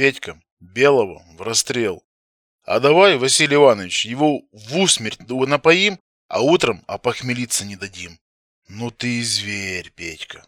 Петька, белого в расстрел. А давай, Василий Иванович, его в усмерть напоим, а утром опохмелиться не дадим. Ну ты и зверь, Петька.